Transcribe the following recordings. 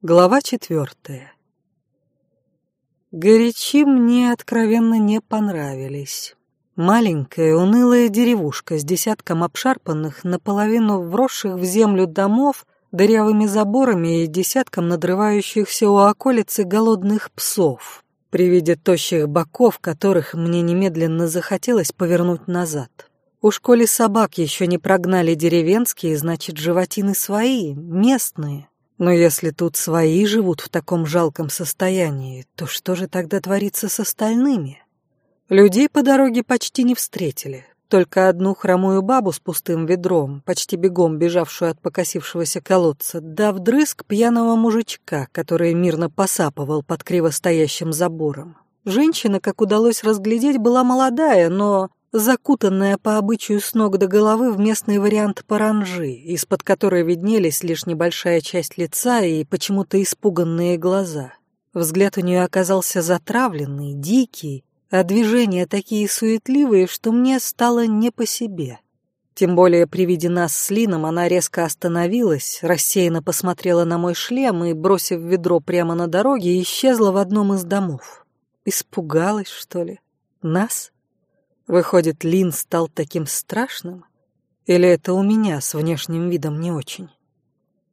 Глава четвертая. Горячи мне откровенно не понравились. Маленькая унылая деревушка с десятком обшарпанных, наполовину вросших в землю домов, дырявыми заборами и десятком надрывающихся у околицы голодных псов, при виде тощих боков, которых мне немедленно захотелось повернуть назад. У школе собак еще не прогнали деревенские, значит, животины свои, местные. Но если тут свои живут в таком жалком состоянии, то что же тогда творится с остальными? Людей по дороге почти не встретили. Только одну хромую бабу с пустым ведром, почти бегом бежавшую от покосившегося колодца, да вдрызг пьяного мужичка, который мирно посапывал под криво стоящим забором. Женщина, как удалось разглядеть, была молодая, но закутанная по обычаю с ног до головы в местный вариант паранжи, из-под которой виднелись лишь небольшая часть лица и почему-то испуганные глаза. Взгляд у нее оказался затравленный, дикий, а движения такие суетливые, что мне стало не по себе. Тем более при виде нас с Лином она резко остановилась, рассеянно посмотрела на мой шлем и, бросив ведро прямо на дороге, исчезла в одном из домов. Испугалась, что ли? Нас? Выходит, Лин стал таким страшным? Или это у меня с внешним видом не очень?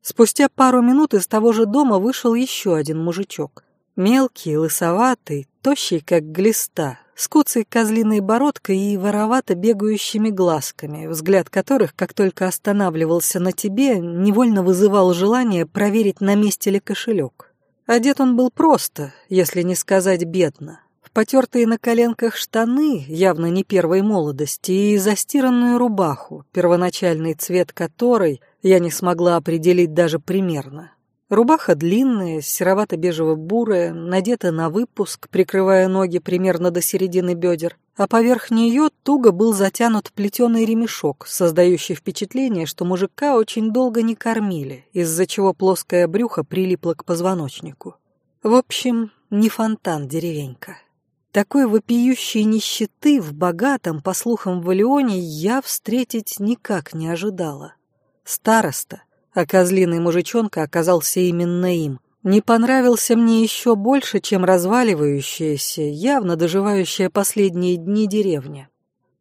Спустя пару минут из того же дома вышел еще один мужичок. Мелкий, лысоватый, тощий, как глиста, с куцей козлиной бородкой и воровато бегающими глазками, взгляд которых, как только останавливался на тебе, невольно вызывал желание проверить, на месте ли кошелек. Одет он был просто, если не сказать бедно потертые на коленках штаны, явно не первой молодости, и застиранную рубаху, первоначальный цвет которой я не смогла определить даже примерно. Рубаха длинная, серовато-бежево-бурая, надета на выпуск, прикрывая ноги примерно до середины бедер, а поверх нее туго был затянут плетеный ремешок, создающий впечатление, что мужика очень долго не кормили, из-за чего плоское брюхо прилипло к позвоночнику. В общем, не фонтан деревенька. Такой вопиющей нищеты в богатом, по слухам, Валионе я встретить никак не ожидала. Староста, а козлиный мужичонка оказался именно им, не понравился мне еще больше, чем разваливающаяся, явно доживающая последние дни деревня.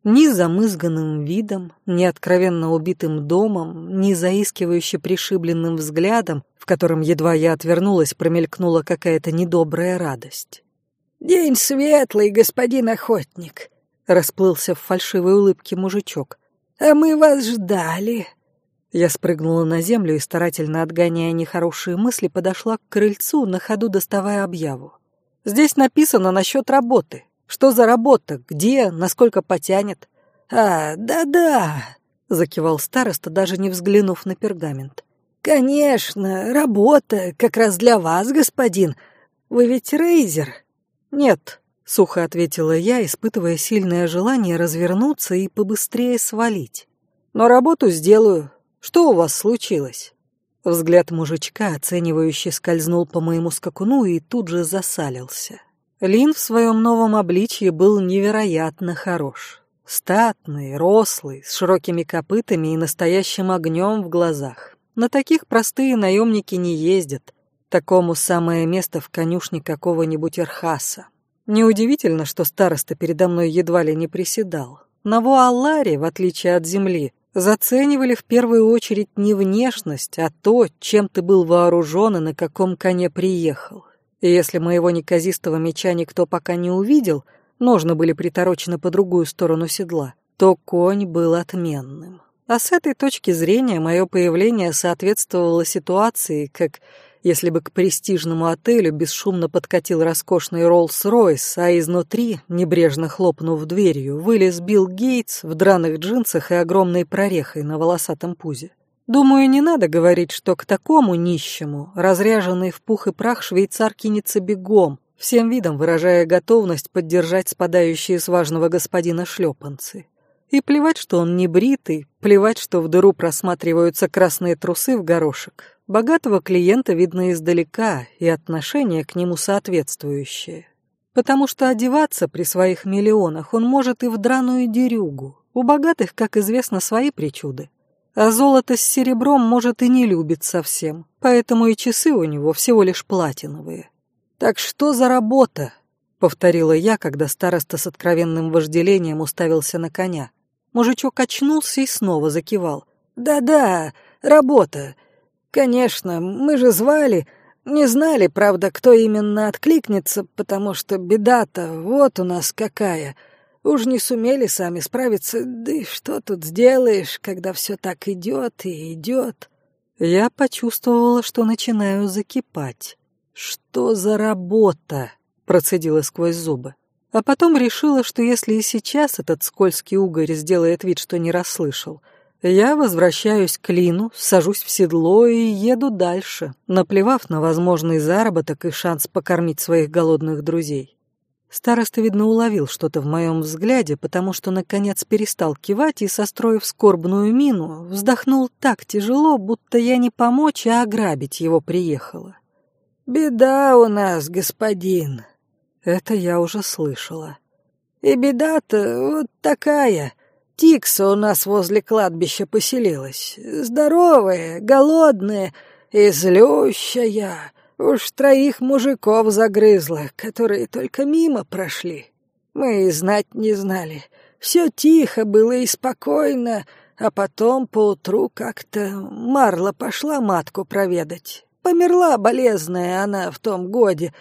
Ни замызганным видом, ни откровенно убитым домом, ни заискивающе пришибленным взглядом, в котором едва я отвернулась, промелькнула какая-то недобрая радость. «День светлый, господин охотник», — расплылся в фальшивой улыбке мужичок. «А мы вас ждали». Я спрыгнула на землю и, старательно отгоняя нехорошие мысли, подошла к крыльцу, на ходу доставая объяву. «Здесь написано насчет работы. Что за работа? Где? Насколько потянет?» «А, да-да», — закивал староста, даже не взглянув на пергамент. «Конечно, работа как раз для вас, господин. Вы ведь рейзер». «Нет», — сухо ответила я, испытывая сильное желание развернуться и побыстрее свалить. «Но работу сделаю. Что у вас случилось?» Взгляд мужичка, оценивающе скользнул по моему скакуну и тут же засалился. Лин в своем новом обличье был невероятно хорош. Статный, рослый, с широкими копытами и настоящим огнем в глазах. На таких простые наемники не ездят, Такому самое место в конюшне какого-нибудь Эрхаса. Неудивительно, что староста передо мной едва ли не приседал. На Вуаларе, в отличие от земли, заценивали в первую очередь не внешность, а то, чем ты был вооружен и на каком коне приехал. И если моего неказистого меча никто пока не увидел, ножны были приторочены по другую сторону седла, то конь был отменным. А с этой точки зрения мое появление соответствовало ситуации, как если бы к престижному отелю бесшумно подкатил роскошный Роллс-Ройс, а изнутри, небрежно хлопнув дверью, вылез Билл Гейтс в драных джинсах и огромной прорехой на волосатом пузе. Думаю, не надо говорить, что к такому нищему, разряженный в пух и прах швейцар кинется бегом, всем видом выражая готовность поддержать спадающие с важного господина шлепанцы. И плевать, что он не бритый, плевать, что в дыру просматриваются красные трусы в горошек. Богатого клиента видно издалека, и отношение к нему соответствующее. Потому что одеваться при своих миллионах он может и в драную дерюгу. У богатых, как известно, свои причуды. А золото с серебром, может, и не любит совсем, поэтому и часы у него всего лишь платиновые. «Так что за работа?» — повторила я, когда староста с откровенным вожделением уставился на коня. Мужичок очнулся и снова закивал. «Да-да, работа. Конечно, мы же звали, не знали, правда, кто именно откликнется, потому что беда-то вот у нас какая. Уж не сумели сами справиться, да и что тут сделаешь, когда все так идет и идет. Я почувствовала, что начинаю закипать. «Что за работа?» — процедила сквозь зубы. А потом решила, что если и сейчас этот скользкий угорь сделает вид, что не расслышал — я возвращаюсь к Лину, сажусь в седло и еду дальше, наплевав на возможный заработок и шанс покормить своих голодных друзей. Староста, видно, уловил что-то в моем взгляде, потому что, наконец, перестал кивать и, состроив скорбную мину, вздохнул так тяжело, будто я не помочь, а ограбить его приехала. «Беда у нас, господин!» Это я уже слышала. «И беда-то вот такая!» Тикса у нас возле кладбища поселилась. Здоровая, голодная и злющая. Уж троих мужиков загрызла, которые только мимо прошли. Мы и знать не знали. Все тихо было и спокойно, а потом поутру как-то Марла пошла матку проведать. Померла болезная она в том годе,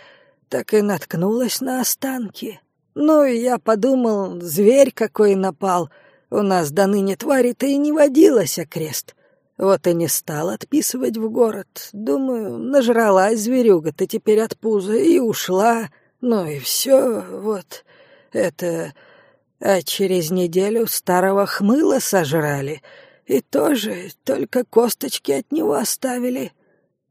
так и наткнулась на останки. Ну, и я подумал, зверь какой напал — у нас до ныне твари-то и не водилось окрест. Вот и не стал отписывать в город. Думаю, нажралась зверюга-то теперь от пуза и ушла. Ну и все, вот. Это... А через неделю старого хмыла сожрали. И тоже только косточки от него оставили.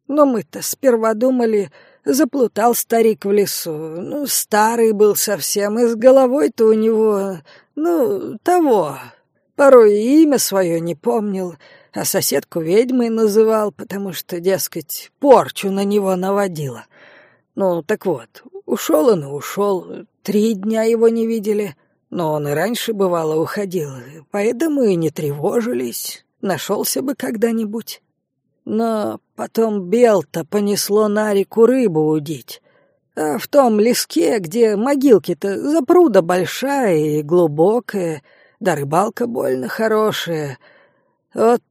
Но мы-то сперва думали, заплутал старик в лесу. Ну, старый был совсем, и с головой-то у него ну, того. Порой имя свое не помнил, а соседку ведьмой называл, потому что, дескать, порчу на него наводила. Ну, так вот, ушел он и ушел. Три дня его не видели. Но он и раньше, бывало, уходил, поэтому и не тревожились. Нашелся бы когда-нибудь. Но потом Белта понесло на реку рыбу удить. А в том леске, где могилки-то запруда большая и глубокая, да рыбалка больно хорошая. Вот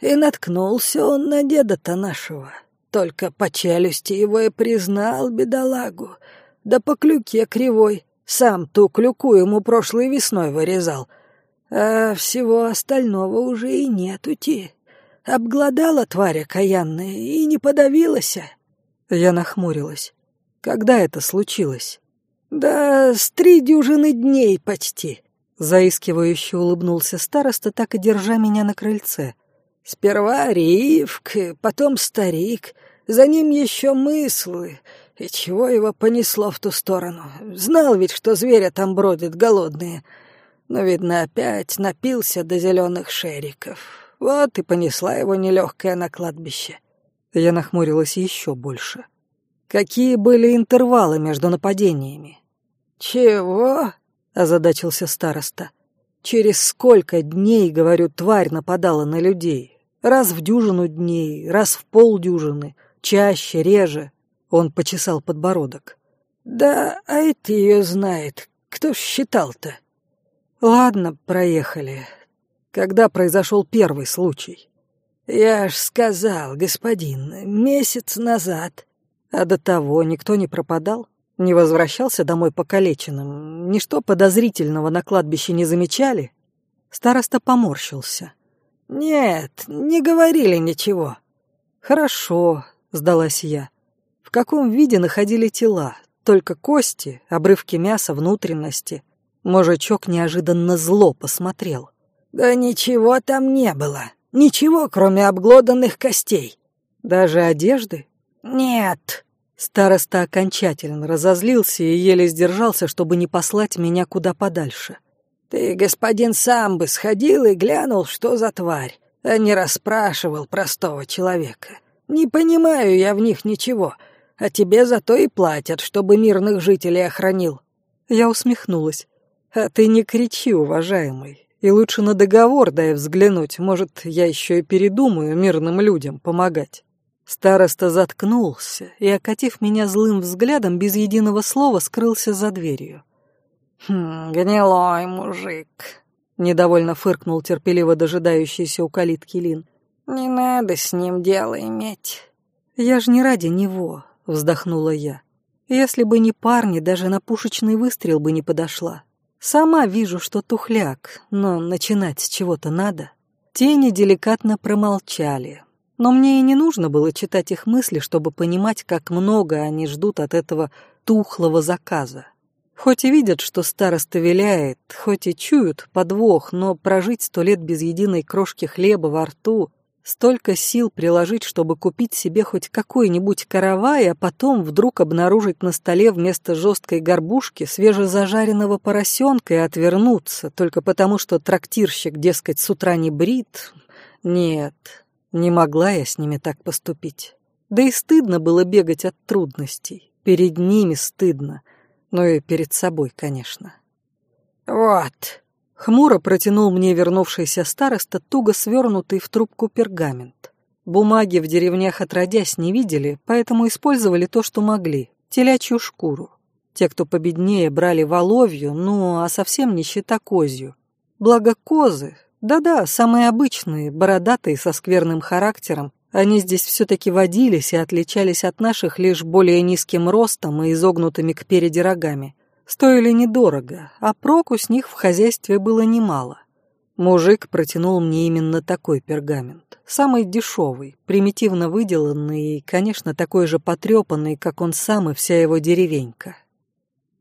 и наткнулся он на деда-то нашего. Только по челюсти его и признал, бедолагу. Да по клюке кривой. Сам ту клюку ему прошлой весной вырезал. А всего остального уже и нету-ти. Обглодала тварь окаянная и не подавилась. Я нахмурилась. Когда это случилось? Да с три дюжины дней почти. Заискивающе улыбнулся староста, так и держа меня на крыльце. Сперва Ривк, потом старик, за ним еще мыслы. И чего его понесло в ту сторону? Знал ведь, что зверя там бродят голодные. Но, видно, опять напился до зеленых шериков. Вот и понесла его нелегкая на кладбище. Я нахмурилась еще больше. Какие были интервалы между нападениями? Чего? озадачился староста. Через сколько дней, говорю, тварь нападала на людей? Раз в дюжину дней, раз в полдюжины, чаще, реже. Он почесал подбородок. Да, а это ее знает. Кто ж считал-то? Ладно, проехали. Когда произошел первый случай? Я ж сказал, господин, месяц назад. А до того никто не пропадал? Не возвращался домой покалеченным? Ничто подозрительного на кладбище не замечали? Староста поморщился. «Нет, не говорили ничего». «Хорошо», — сдалась я. «В каком виде находили тела? Только кости, обрывки мяса, внутренности?» Мужичок неожиданно зло посмотрел. «Да ничего там не было. Ничего, кроме обглоданных костей». «Даже одежды?» «Нет». Староста окончательно разозлился и еле сдержался, чтобы не послать меня куда подальше. «Ты, господин, сам бы сходил и глянул, что за тварь, а не расспрашивал простого человека. Не понимаю я в них ничего, а тебе зато и платят, чтобы мирных жителей охранил». Я усмехнулась. «А ты не кричи, уважаемый. И лучше на договор дай взглянуть, может, я еще и передумаю мирным людям помогать». Староста заткнулся и, окатив меня злым взглядом, без единого слова скрылся за дверью. «Хм, гнилой мужик», — недовольно фыркнул терпеливо дожидающийся у калитки Лин. «Не надо с ним дело иметь». «Я ж не ради него», — вздохнула я. «Если бы не парни, даже на пушечный выстрел бы не подошла. Сама вижу, что тухляк, но начинать с чего-то надо». Тени деликатно промолчали, но мне и не нужно было читать их мысли, чтобы понимать, как много они ждут от этого тухлого заказа. Хоть и видят, что староста виляет, хоть и чуют подвох, но прожить сто лет без единой крошки хлеба во рту, столько сил приложить, чтобы купить себе хоть какой-нибудь каравай, а потом вдруг обнаружить на столе вместо жесткой горбушки свежезажаренного поросенка и отвернуться, только потому что трактирщик, дескать, с утра не брит. Нет, не могла я с ними так поступить. Да и стыдно было бегать от трудностей. Перед ними стыдно. Но и перед собой, конечно. «Вот», — хмуро протянул мне вернувшийся староста туго свернутый в трубку пергамент. Бумаги в деревнях отродясь не видели, поэтому использовали то, что могли — телячью шкуру. Те, кто победнее, брали воловью, ну, а совсем не щитокозью. Благо козы, да-да, самые обычные, бородатые, со скверным характером. Они здесь все-таки водились и отличались от наших лишь более низким ростом и изогнутыми кпереди рогами. Стоили недорого, а проку с них в хозяйстве было немало. Мужик протянул мне именно такой пергамент. Самый дешевый, примитивно выделанный и, конечно, такой же потрепанный, как он сам и вся его деревенька.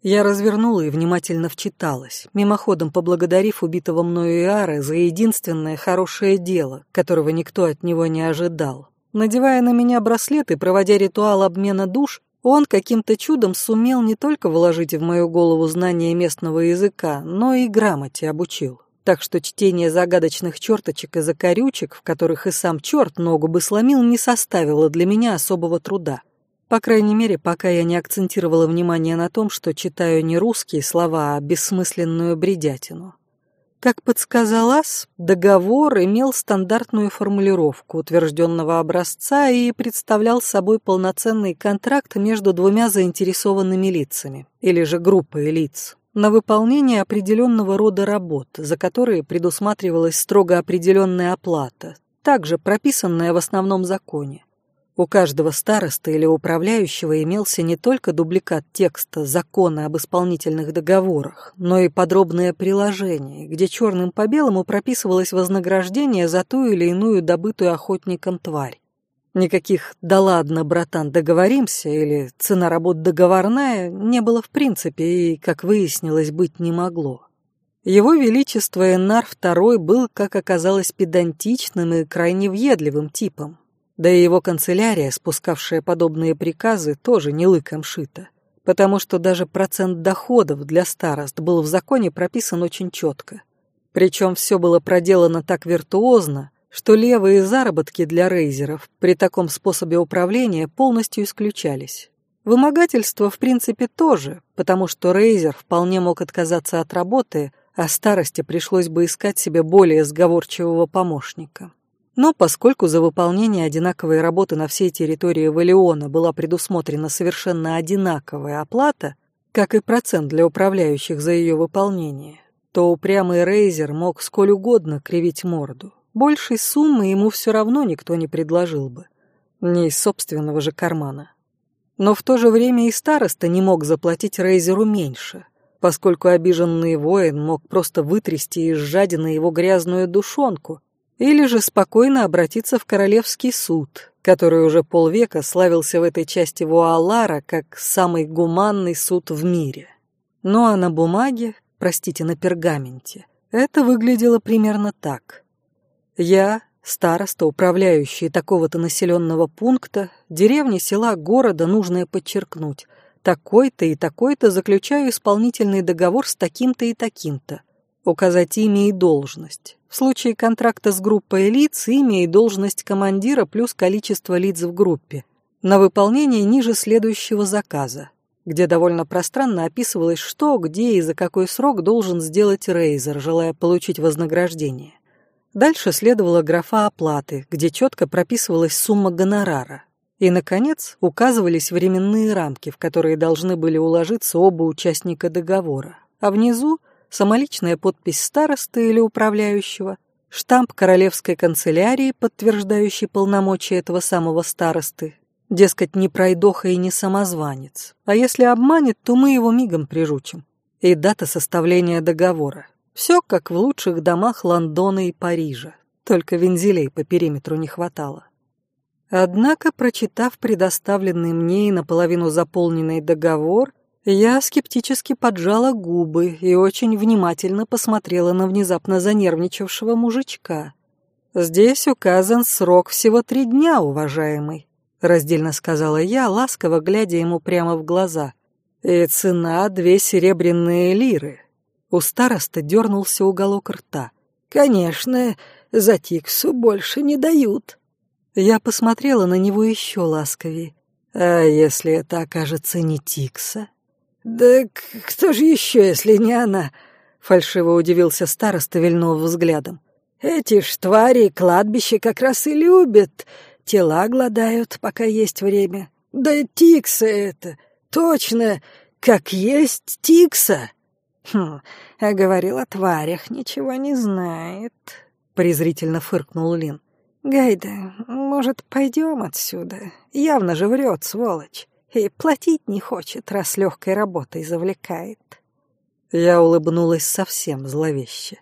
Я развернула и внимательно вчиталась, мимоходом поблагодарив убитого мною Иары за единственное хорошее дело, которого никто от него не ожидал. Надевая на меня браслет и проводя ритуал обмена душ, он каким-то чудом сумел не только вложить в мою голову знания местного языка, но и грамоте обучил. Так что чтение загадочных черточек и закорючек, в которых и сам черт ногу бы сломил, не составило для меня особого труда. По крайней мере, пока я не акцентировала внимание на том, что читаю не русские слова, а бессмысленную бредятину. Как подсказал Ас, договор имел стандартную формулировку утвержденного образца и представлял собой полноценный контракт между двумя заинтересованными лицами, или же группой лиц, на выполнение определенного рода работ, за которые предусматривалась строго определенная оплата, также прописанная в основном законе. У каждого староста или управляющего имелся не только дубликат текста закона об исполнительных договорах, но и подробное приложение, где черным по белому прописывалось вознаграждение за ту или иную добытую охотником тварь. Никаких «да ладно, братан, договоримся» или «цена работ договорная» не было в принципе и, как выяснилось, быть не могло. Его Величество Энар II был, как оказалось, педантичным и крайне въедливым типом, да и его канцелярия, спускавшая подобные приказы, тоже не лыком шита, потому что даже процент доходов для старост был в законе прописан очень четко. Причем все было проделано так виртуозно, что левые заработки для рейзеров при таком способе управления полностью исключались. Вымогательство, в принципе, тоже, потому что рейзер вполне мог отказаться от работы, а старости пришлось бы искать себе более сговорчивого помощника. Но поскольку за выполнение одинаковой работы на всей территории Валиона была предусмотрена совершенно одинаковая оплата, как и процент для управляющих за ее выполнение, то упрямый Рейзер мог сколь угодно кривить морду. Большей суммы ему все равно никто не предложил бы. Не из собственного же кармана. Но в то же время и староста не мог заплатить Рейзеру меньше, поскольку обиженный воин мог просто вытрясти из жадины его грязную душонку или же спокойно обратиться в Королевский суд, который уже полвека славился в этой части Вуалара как самый гуманный суд в мире. Ну а на бумаге, простите, на пергаменте, это выглядело примерно так. Я, староста, управляющий такого-то населенного пункта, деревни, села, города, нужно подчеркнуть, такой-то и такой-то заключаю исполнительный договор с таким-то и таким-то, указать имя и должность. В случае контракта с группой лиц имя и должность командира плюс количество лиц в группе. На выполнение ниже следующего заказа. где довольно пространно описывалось, что, где и за какой срок должен сделать Рейзер, желая получить вознаграждение. Дальше следовала графа оплаты, где четко прописывалась сумма гонорара. И, наконец, указывались временные рамки, в которые должны были уложиться оба участника договора. А внизу самоличная подпись старосты или управляющего, штамп королевской канцелярии, подтверждающий полномочия этого самого старосты. Дескать, не пройдоха и не самозванец. А если обманет, то мы его мигом прижучим. И дата составления договора. Все как в лучших домах Лондона и Парижа. Только вензелей по периметру не хватало. Однако, прочитав предоставленный мне и наполовину заполненный договор, я скептически поджала губы и очень внимательно посмотрела на внезапно занервничавшего мужичка. «Здесь указан срок всего три дня, уважаемый», — раздельно сказала я, ласково глядя ему прямо в глаза. «И цена две серебряные лиры». У староста дернулся уголок рта. «Конечно, за Тиксу больше не дают». Я посмотрела на него еще ласковее. «А если это окажется не Тикса?» «Да кто же еще, если не она?» — фальшиво удивился староста, вильнув взглядом. «Эти ж твари кладбище как раз и любят. Тела гладают, пока есть время. Да Тикса это, точно, как есть Тикса!» «Хм, а говорил о тварях, ничего не знает», — презрительно фыркнул Лин. «Гайда, может, пойдем отсюда? Явно же врет, сволочь. И платить не хочет, раз легкой работой завлекает». Я улыбнулась совсем зловеще.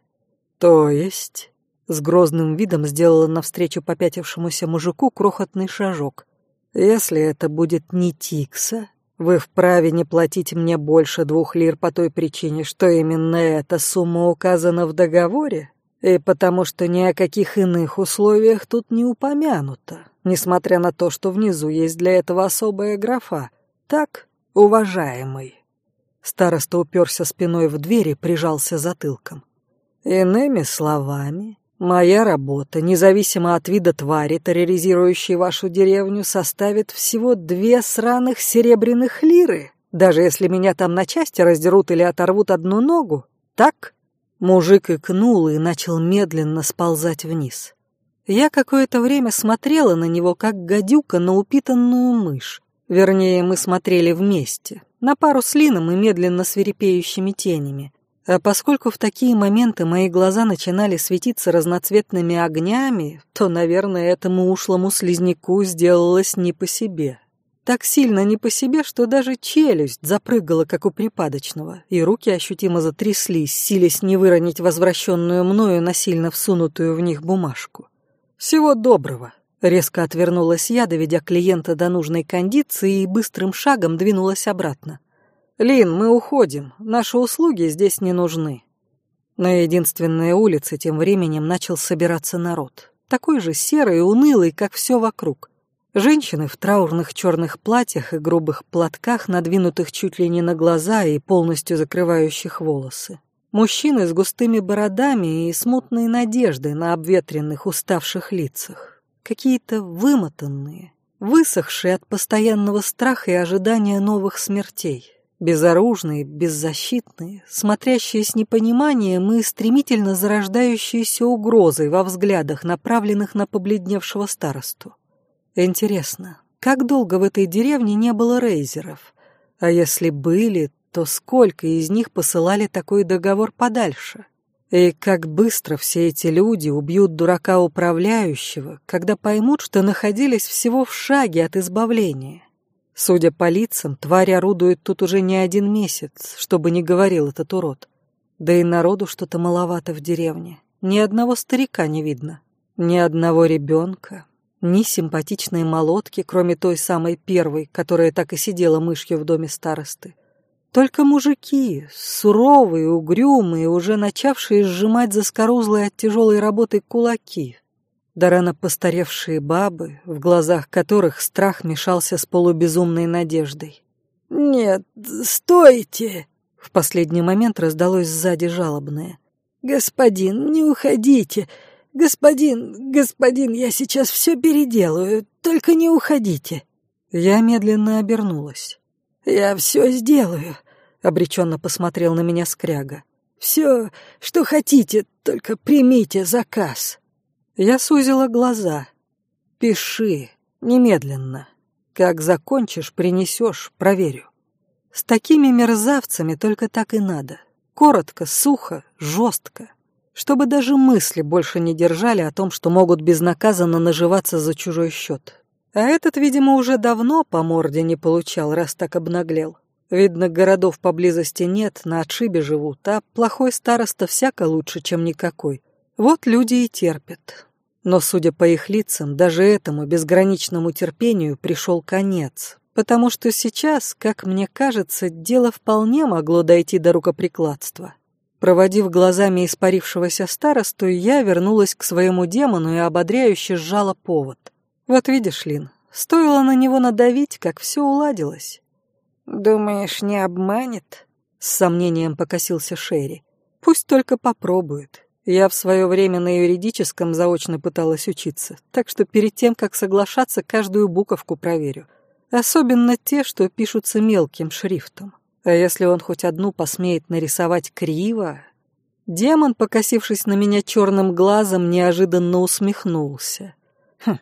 «То есть...» С грозным видом сделала навстречу попятившемуся мужику крохотный шажок. «Если это будет не Тикса, вы вправе не платить мне больше двух лир по той причине, что именно эта сумма указана в договоре?» И потому что ни о каких иных условиях тут не упомянуто, несмотря на то, что внизу есть для этого особая графа. Так, уважаемый. Староста уперся спиной в дверь и прижался затылком. Иными словами, моя работа, независимо от вида твари, терроризирующей вашу деревню, составит всего две сраных серебряных лиры, даже если меня там на части раздерут или оторвут одну ногу, так? Мужик икнул и начал медленно сползать вниз. Я какое-то время смотрела на него, как гадюка на упитанную мышь. Вернее, мы смотрели вместе, на пару с Лином и медленно свирепеющими тенями. А поскольку в такие моменты мои глаза начинали светиться разноцветными огнями, то, наверное, этому ушлому слизняку сделалось не по себе. Так сильно не по себе, что даже челюсть запрыгала, как у припадочного, и руки ощутимо затряслись, силясь не выронить возвращенную мною насильно всунутую в них бумажку. «Всего доброго!» Резко отвернулась я, доведя клиента до нужной кондиции и быстрым шагом двинулась обратно. «Лин, мы уходим. Наши услуги здесь не нужны». На единственной улице тем временем начал собираться народ. Такой же серый и унылый, как все вокруг. Женщины в траурных черных платьях и грубых платках, надвинутых чуть ли не на глаза и полностью закрывающих волосы. Мужчины с густыми бородами и смутной надеждой на обветренных, уставших лицах. Какие-то вымотанные, высохшие от постоянного страха и ожидания новых смертей. Безоружные, беззащитные, смотрящие с непониманием и стремительно зарождающиеся угрозой во взглядах, направленных на побледневшего старосту. Интересно, как долго в этой деревне не было рейзеров? А если были, то сколько из них посылали такой договор подальше? И как быстро все эти люди убьют дурака управляющего, когда поймут, что находились всего в шаге от избавления? Судя по лицам, тварь орудует тут уже не один месяц, чтобы не говорил этот урод. Да и народу что-то маловато в деревне. Ни одного старика не видно, ни одного ребенка, ни симпатичной молотки, кроме той самой первой, которая так и сидела мышью в доме старосты. Только мужики, суровые, угрюмые, уже начавшие сжимать заскорузлые от тяжелой работы кулаки. Да рано постаревшие бабы, в глазах которых страх мешался с полубезумной надеждой. «Нет, стойте!» В последний момент раздалось сзади жалобное. «Господин, не уходите! «Господин, господин, я сейчас все переделаю, только не уходите». Я медленно обернулась. Я все сделаю», — обреченно посмотрел на меня Скряга. «Все, что хотите, только примите заказ». Я сузила глаза. «Пиши, немедленно. Как закончишь, принесешь, проверю». С такими мерзавцами только так и надо. Коротко, сухо, жестко. Чтобы даже мысли больше не держали о том, что могут безнаказанно наживаться за чужой счет. А этот, видимо, уже давно по морде не получал, раз так обнаглел. Видно, городов поблизости нет, на отшибе живут, а плохой староста всяко лучше, чем никакой. Вот люди и терпят. Но, судя по их лицам, даже этому безграничному терпению пришел конец, потому что сейчас, как мне кажется, дело вполне могло дойти до рукоприкладства. Проводив глазами испарившегося старосту, я вернулась к своему демону и ободряюще сжала повод — вот видишь, Лин, стоило на него надавить, как все уладилось. «Думаешь, не обманет?» — с сомнением покосился Шерри. «Пусть только попробует. Я в свое время на юридическом заочно пыталась учиться, так что перед тем, как соглашаться, каждую буковку проверю. Особенно те, что пишутся мелким шрифтом. А если он хоть одну посмеет нарисовать криво...» Демон, покосившись на меня черным глазом, неожиданно усмехнулся. «Хм,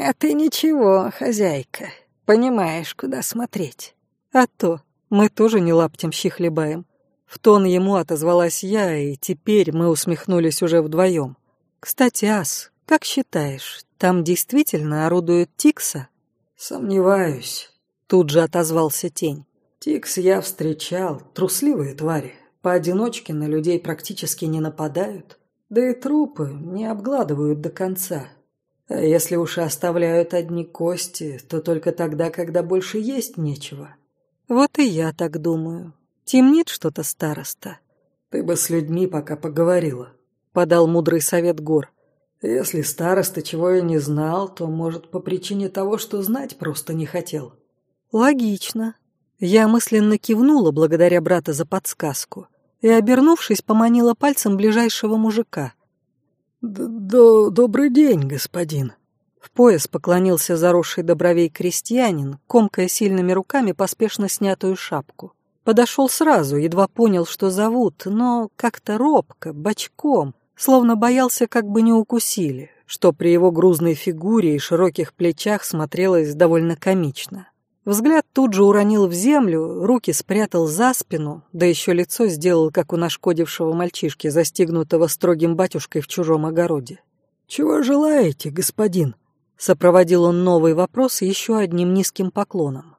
«А ты ничего, хозяйка, понимаешь, куда смотреть». «А то, мы тоже не лаптем хлебаем». В тон ему отозвалась я, и теперь мы усмехнулись уже вдвоем. «Кстати, Ас, как считаешь, там действительно орудует Тикса?» «Сомневаюсь», — тут же отозвался тень. «Тикс я встречал, трусливые твари. Поодиночке на людей практически не нападают, да и трупы не обгладывают до конца. А если уж и оставляют одни кости, то только тогда, когда больше есть нечего. Вот и я так думаю. Темнит что-то староста. Ты бы с людьми пока поговорила, подал мудрый совет Гор. Если староста чего и не знал, то, может, по причине того, что знать просто не хотел. Логично. Я мысленно кивнула благодаря брата за подсказку и, обернувшись, поманила пальцем ближайшего мужика. «До «Добрый день, господин». В пояс поклонился заросший до бровей крестьянин, комкая сильными руками поспешно снятую шапку. Подошел сразу, едва понял, что зовут, но как-то робко, бочком, словно боялся, как бы не укусили, что при его грузной фигуре и широких плечах смотрелось довольно комично. Взгляд тут же уронил в землю, руки спрятал за спину, да еще лицо сделал, как у нашкодившего мальчишки, застигнутого строгим батюшкой в чужом огороде. «Чего желаете, господин?» Сопроводил он новый вопрос еще одним низким поклоном.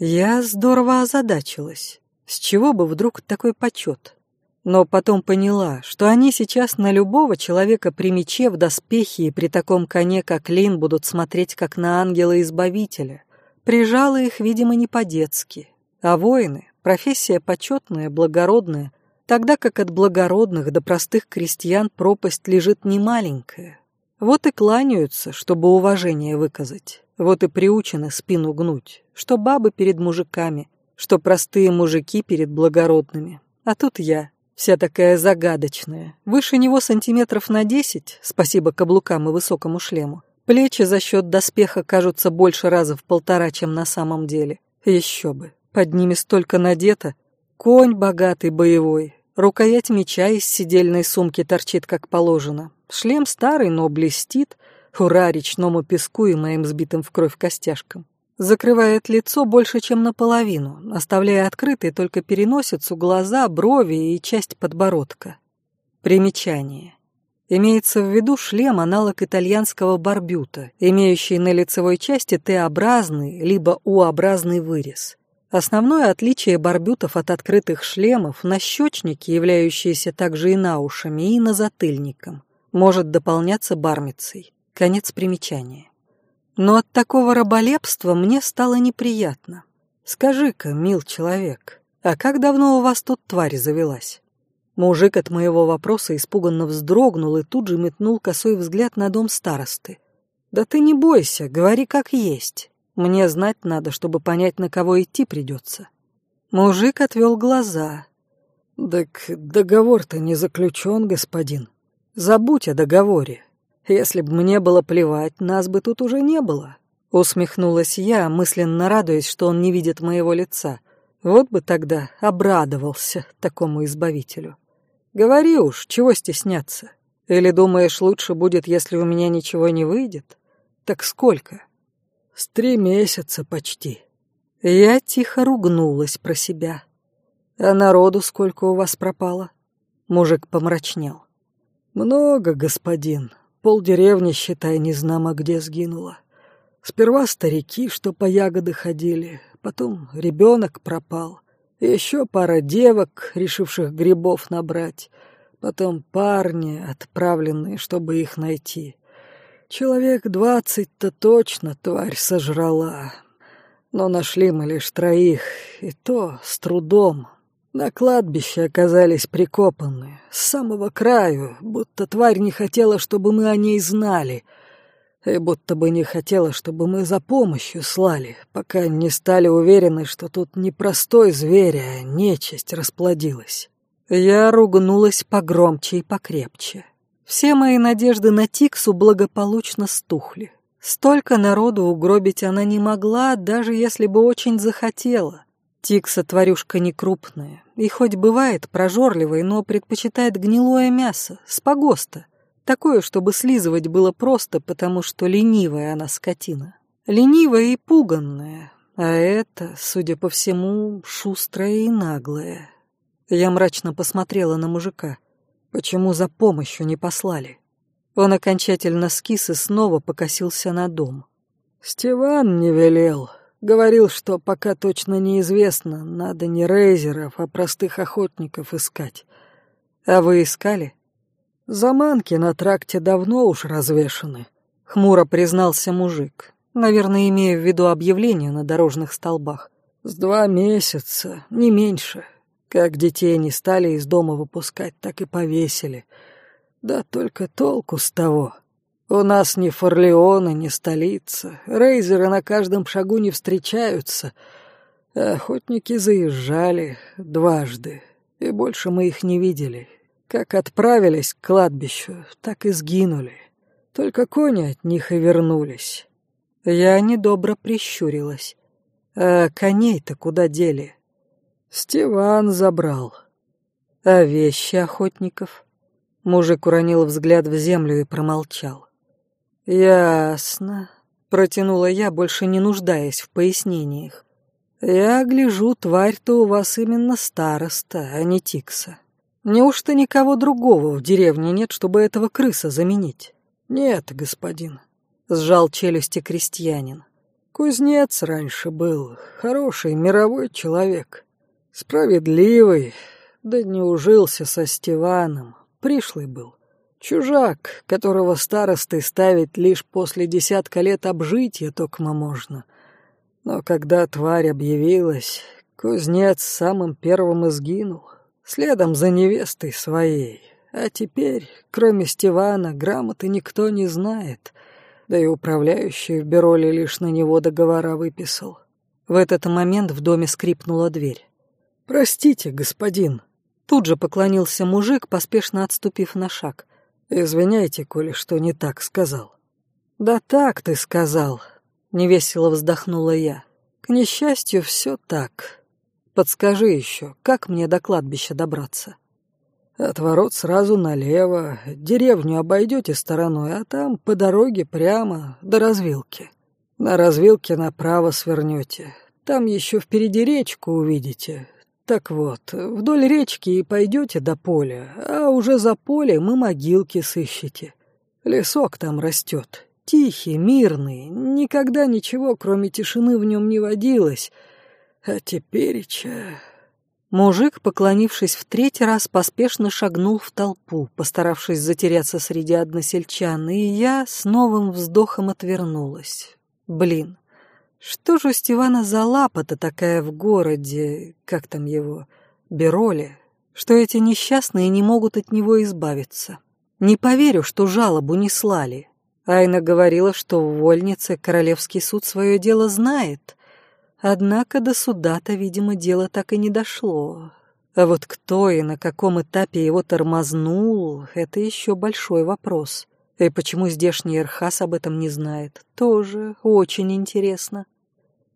Я здорово озадачилась. С чего бы вдруг такой почет? Но потом поняла, что они сейчас на любого человека при мече в доспехе и при таком коне, как Лин, будут смотреть как на ангела-избавителя — Прижала их, видимо, не по-детски. А воины — профессия почетная, благородная, тогда как от благородных до простых крестьян пропасть лежит немаленькая. Вот и кланяются, чтобы уважение выказать. Вот и приучены спину гнуть, что бабы перед мужиками, что простые мужики перед благородными. А тут я, вся такая загадочная, выше него сантиметров на десять, спасибо каблукам и высокому шлему, Плечи за счет доспеха кажутся больше раза в полтора, чем на самом деле. Еще бы, под ними столько надето. Конь богатый, боевой. Рукоять меча из сидельной сумки торчит, как положено. Шлем старый, но блестит. Ура речному песку и моим сбитым в кровь костяшкам. Закрывает лицо больше, чем наполовину, оставляя открытой только переносицу, глаза, брови и часть подбородка. Примечание. Имеется в виду шлем аналог итальянского барбюта, имеющий на лицевой части Т-образный либо У-образный вырез. Основное отличие барбютов от открытых шлемов – нащечники, являющиеся также и наушами, и назатыльником. Может дополняться бармицей. Конец примечания. Но от такого раболепства мне стало неприятно. Скажи-ка, мил человек, а как давно у вас тут тварь завелась? Мужик от моего вопроса испуганно вздрогнул и тут же метнул косой взгляд на дом старосты. «Да ты не бойся, говори как есть. Мне знать надо, чтобы понять, на кого идти придется». Мужик отвел глаза. «Так договор-то не заключен, господин. Забудь о договоре. Если бы мне было плевать, нас бы тут уже не было». Усмехнулась я, мысленно радуясь, что он не видит моего лица — Вот бы тогда обрадовался такому избавителю. Говори уж, чего стесняться? Или думаешь, лучше будет, если у меня ничего не выйдет? Так сколько? С три месяца почти. Я тихо ругнулась про себя. А народу сколько у вас пропало? Мужик помрачнел. Много, господин. Полдеревни, считай, не знамо где сгинуло. Сперва старики, что по ягоды ходили, потом ребенок пропал, еще пара девок, решивших грибов набрать, потом парни, отправленные, чтобы их найти. Человек двадцать-то точно тварь сожрала, но нашли мы лишь троих, и то с трудом. На кладбище оказались прикопаны, с самого краю, будто тварь не хотела, чтобы мы о ней знали — и будто бы не хотела, чтобы мы за помощью слали, пока не стали уверены, что тут не простой зверь, а нечисть расплодилась. Я ругнулась погромче и покрепче. Все мои надежды на Тиксу благополучно стухли. Столько народу угробить она не могла, даже если бы очень захотела. Тикса тварюшка не крупная, и хоть бывает прожорливой, но предпочитает гнилое мясо, с погоста. Такое, чтобы слизывать было просто, потому что ленивая она скотина. Ленивая и пуганная, а это, судя по всему, шустрая и наглая. Я мрачно посмотрела на мужика. Почему за помощью не послали? Он окончательно скис и снова покосился на дом. «Стиван не велел. Говорил, что пока точно неизвестно, надо не рейзеров, а простых охотников искать. А вы искали?» Заманки на тракте давно уж развешаны, хмуро признался мужик, наверное, имея в виду объявления на дорожных столбах. С два месяца, не меньше. Как детей не стали из дома выпускать, так и повесили. Да только толку с того. У нас ни Форлеона, ни столица. Рейзеры на каждом шагу не встречаются. Охотники заезжали дважды, и больше мы их не видели. Как отправились к кладбищу, так и сгинули. Только кони от них и вернулись. Я недобро прищурилась. А коней-то куда дели? Стиван забрал. А вещи охотников? Мужик уронил взгляд в землю и промолчал. «Ясно», — протянула я, больше не нуждаясь в пояснениях. «Я гляжу, тварь-то у вас именно староста, а не Тикса. Неужто никого другого в деревне нет, чтобы этого крыса заменить? Нет, господин, сжал челюсти крестьянин. Кузнец раньше был, хороший мировой человек, справедливый, да не ужился со Стиваном, пришлый был. Чужак, которого старостой ставить лишь после десятка лет обжития токмо можно. Но когда тварь объявилась, кузнец самым первым и сгинул следом за невестой своей. А теперь, кроме Стивана, грамоты никто не знает, да и управляющий в Бероле лишь на него договора выписал. В этот момент в доме скрипнула дверь. «Простите, господин». Тут же поклонился мужик, поспешно отступив на шаг. «Извиняйте, коли что не так сказал». «Да так ты сказал», — невесело вздохнула я. «К несчастью, все так. Подскажи еще, как мне до кладбища добраться? От ворот сразу налево, деревню обойдете стороной, а там по дороге прямо до развилки. На развилке направо свернете. Там еще впереди речку увидите. Так вот, вдоль речки и пойдете до поля, а уже за полем мы могилки сыщете. Лесок там растет, тихий, мирный, никогда ничего, кроме тишины, в нем не водилось — а теперь-ча... Мужик, поклонившись в третий раз, поспешно шагнул в толпу, постаравшись затеряться среди односельчан, и я с новым вздохом отвернулась. Блин, что же у Стивана за лапа-то такая в городе, как там его, Бероле, что эти несчастные не могут от него избавиться? Не поверю, что жалобу не слали. Айна говорила, что в вольнице Королевский суд свое дело знает — Однако до суда-то, видимо, дело так и не дошло. А вот кто и на каком этапе его тормознул, это еще большой вопрос. И почему здешний Эрхас об этом не знает, тоже очень интересно.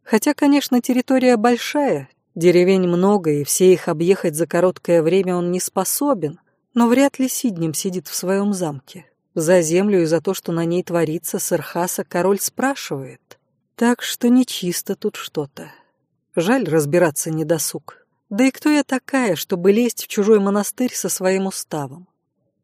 Хотя, конечно, территория большая, Деревень много, и все их объехать за короткое время он не способен, но вряд ли Сиднем сидит в своем замке. За землю и за то, что на ней творится, Сархаса король спрашивает. Так что нечисто тут что-то. Жаль разбираться не досуг. Да и кто я такая, чтобы лезть в чужой монастырь со своим уставом?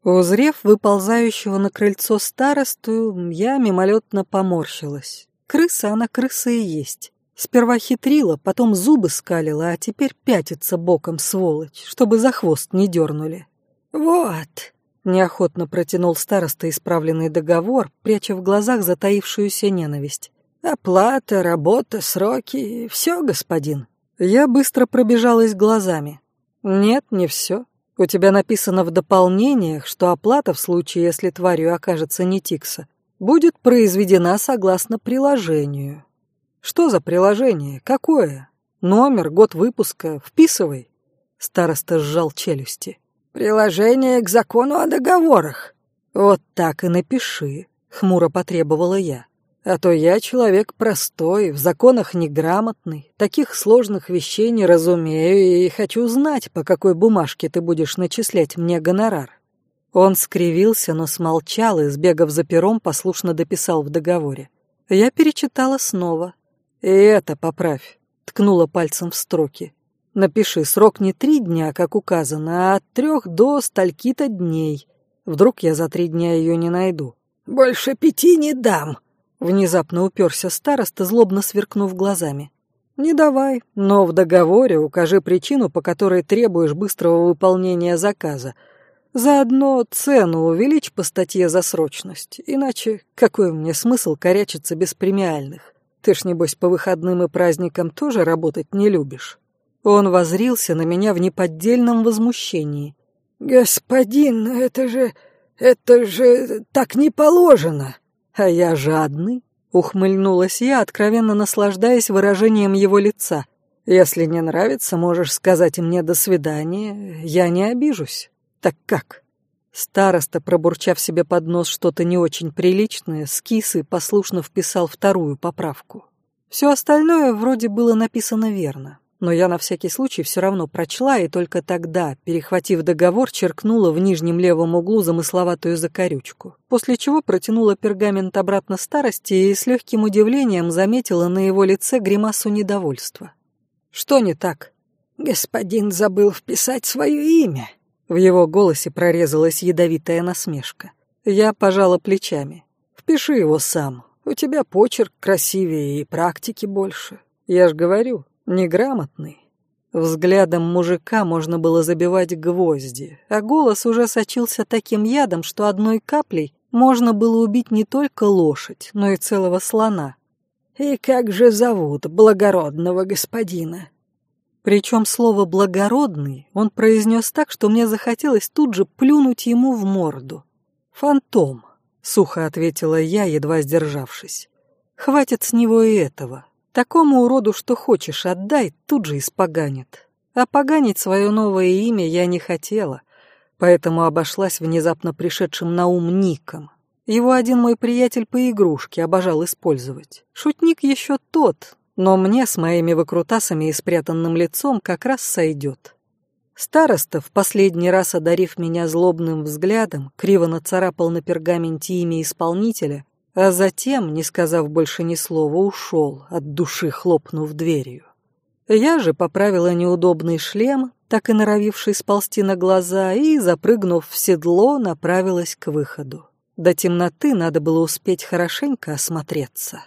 Узрев выползающего на крыльцо старосту, я мимолетно поморщилась. Крыса она крыса и есть. Сперва хитрила, потом зубы скалила, а теперь пятится боком, сволочь, чтобы за хвост не дернули. «Вот», — неохотно протянул староста исправленный договор, пряча в глазах затаившуюся ненависть. «Оплата, работа, сроки — все, господин». Я быстро пробежалась глазами. «Нет, не все. У тебя написано в дополнениях, что оплата в случае, если тварью окажется не Тикса, будет произведена согласно приложению. Что за приложение? Какое? Номер, год выпуска? Вписывай. Староста сжал челюсти. Приложение к закону о договорах. Вот так и напиши, хмуро потребовала я. А то я человек простой, в законах неграмотный, таких сложных вещей не разумею и хочу знать, по какой бумажке ты будешь начислять мне гонорар». Он скривился, но смолчал и, сбегав за пером, послушно дописал в договоре. Я перечитала снова. «И это поправь», — ткнула пальцем в строки. «Напиши, срок не три дня, как указано, а от трех до стальки-то дней. Вдруг я за три дня ее не найду». «Больше пяти не дам», Внезапно уперся староста, злобно сверкнув глазами. «Не давай, но в договоре укажи причину, по которой требуешь быстрого выполнения заказа. Заодно цену увеличь по статье за срочность, иначе какой мне смысл корячиться без премиальных? Ты ж, небось, по выходным и праздникам тоже работать не любишь». Он возрился на меня в неподдельном возмущении. «Господин, это же... это же так не положено!» «А я жадный», — ухмыльнулась я, откровенно наслаждаясь выражением его лица. «Если не нравится, можешь сказать мне «до свидания», я не обижусь. Так как?» Староста, пробурчав себе под нос что-то не очень приличное, скис и послушно вписал вторую поправку. Все остальное вроде было написано верно но я на всякий случай все равно прочла и только тогда, перехватив договор, черкнула в нижнем левом углу замысловатую закорючку, после чего протянула пергамент обратно старости и с легким удивлением заметила на его лице гримасу недовольства. «Что не так?» «Господин забыл вписать свое имя». В его голосе прорезалась ядовитая насмешка. Я пожала плечами. «Впиши его сам. У тебя почерк красивее и практики больше. Я ж говорю, неграмотный. Взглядом мужика можно было забивать гвозди, а голос уже сочился таким ядом, что одной каплей можно было убить не только лошадь, но и целого слона. «И как же зовут благородного господина?» Причем слово «благородный» он произнес так, что мне захотелось тут же плюнуть ему в морду. «Фантом», — сухо ответила я, едва сдержавшись. «Хватит с него и этого. Такому уроду, что хочешь, отдай, тут же испоганит. А поганить свое новое имя я не хотела, поэтому обошлась внезапно пришедшим на ум ником. Его один мой приятель по игрушке обожал использовать. Шутник еще тот, но мне с моими выкрутасами и спрятанным лицом как раз сойдет. Староста, в последний раз одарив меня злобным взглядом, криво нацарапал на пергаменте имя исполнителя а затем, не сказав больше ни слова, ушел, от души хлопнув дверью. Я же поправила неудобный шлем, так и норовивший сползти на глаза, и, запрыгнув в седло, направилась к выходу. До темноты надо было успеть хорошенько осмотреться.